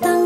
当